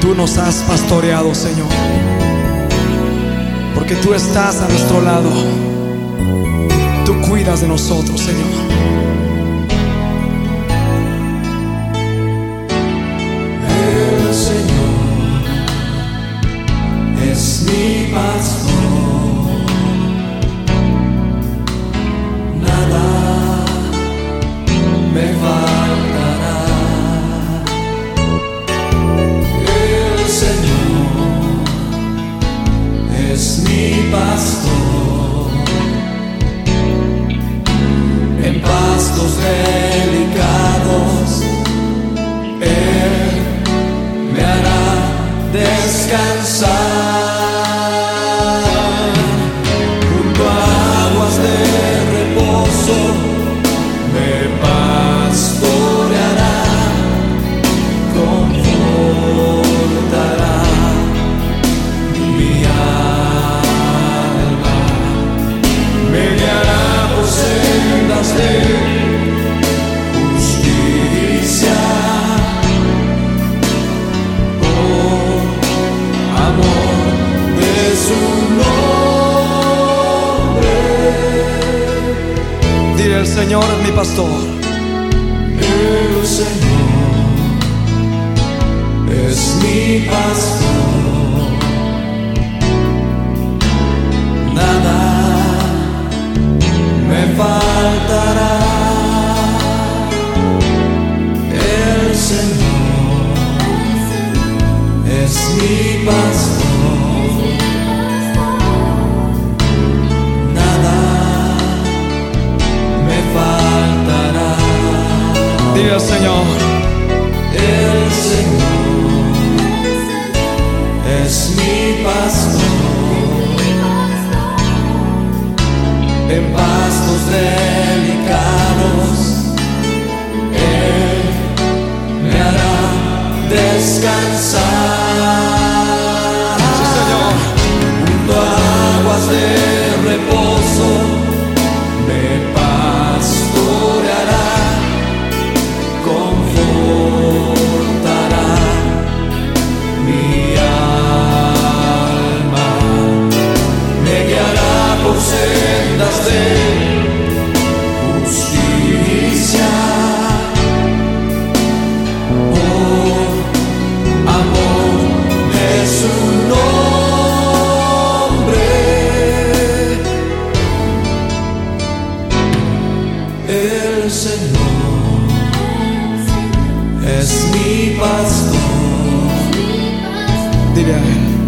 Tú nos has pastoreado, Señor. Porque tú estás a nuestro lado. Tú cuidas de nosotros, Señor. En pastos delicados. Él me hará descansar Señor es mi pastor. El Señor es mi pastor. Nada me faltará. El Señor es mi pastor. Señor. El Señor es mi pastor. En pastos delicados, Él me hará descansar. El Señor es mi pastor. Dile a Él.